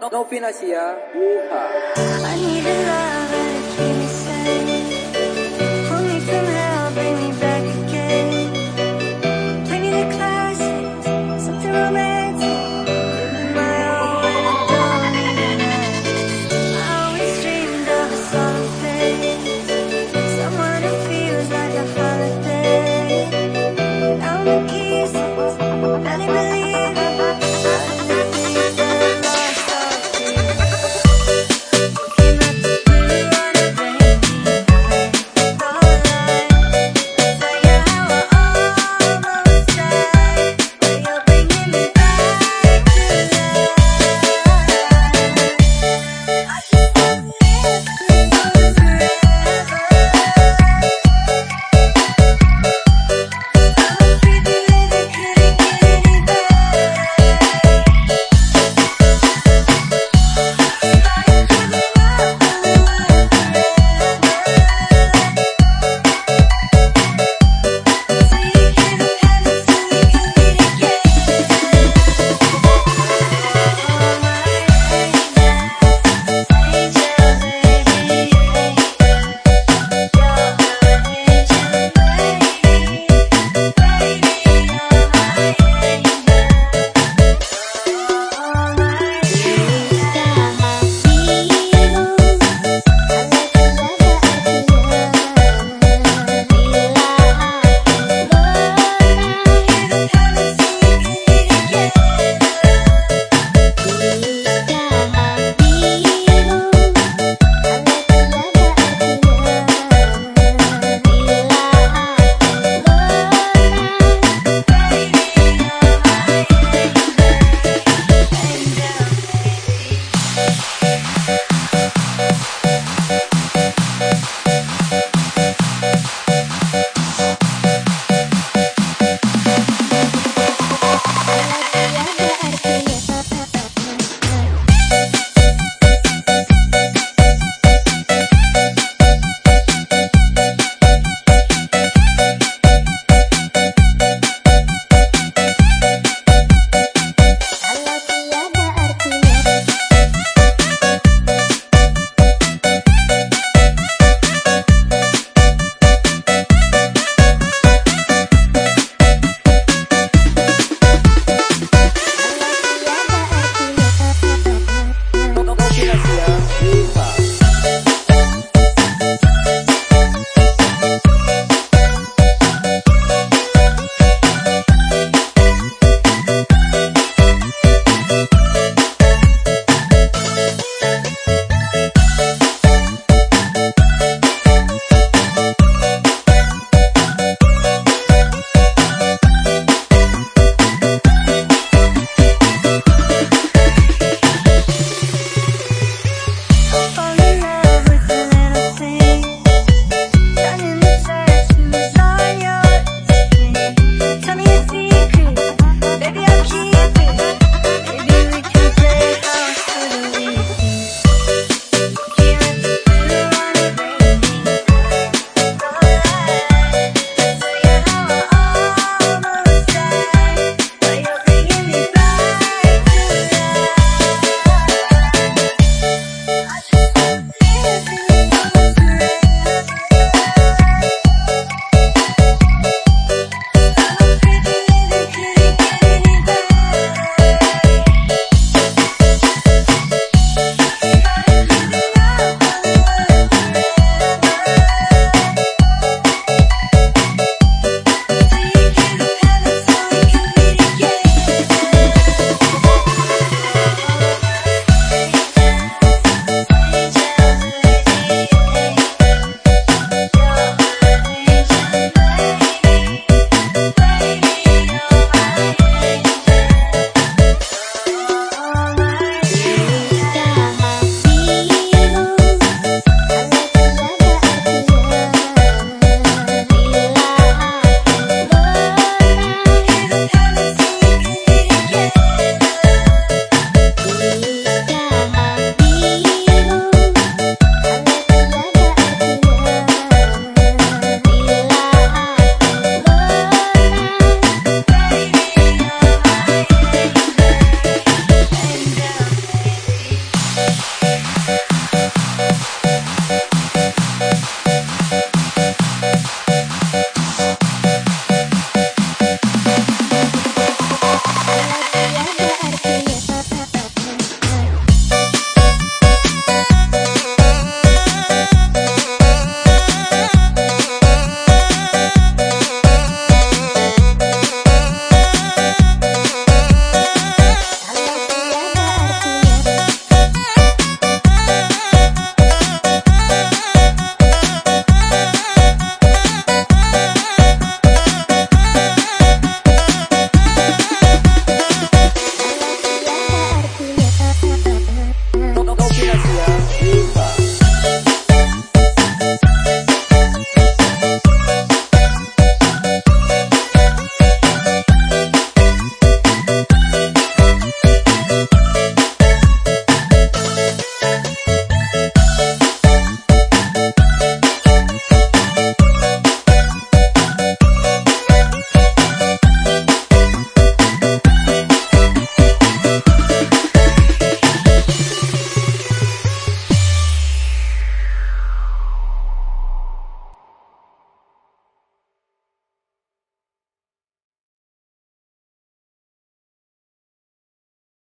Novinasia Wuhan.